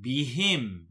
Be him.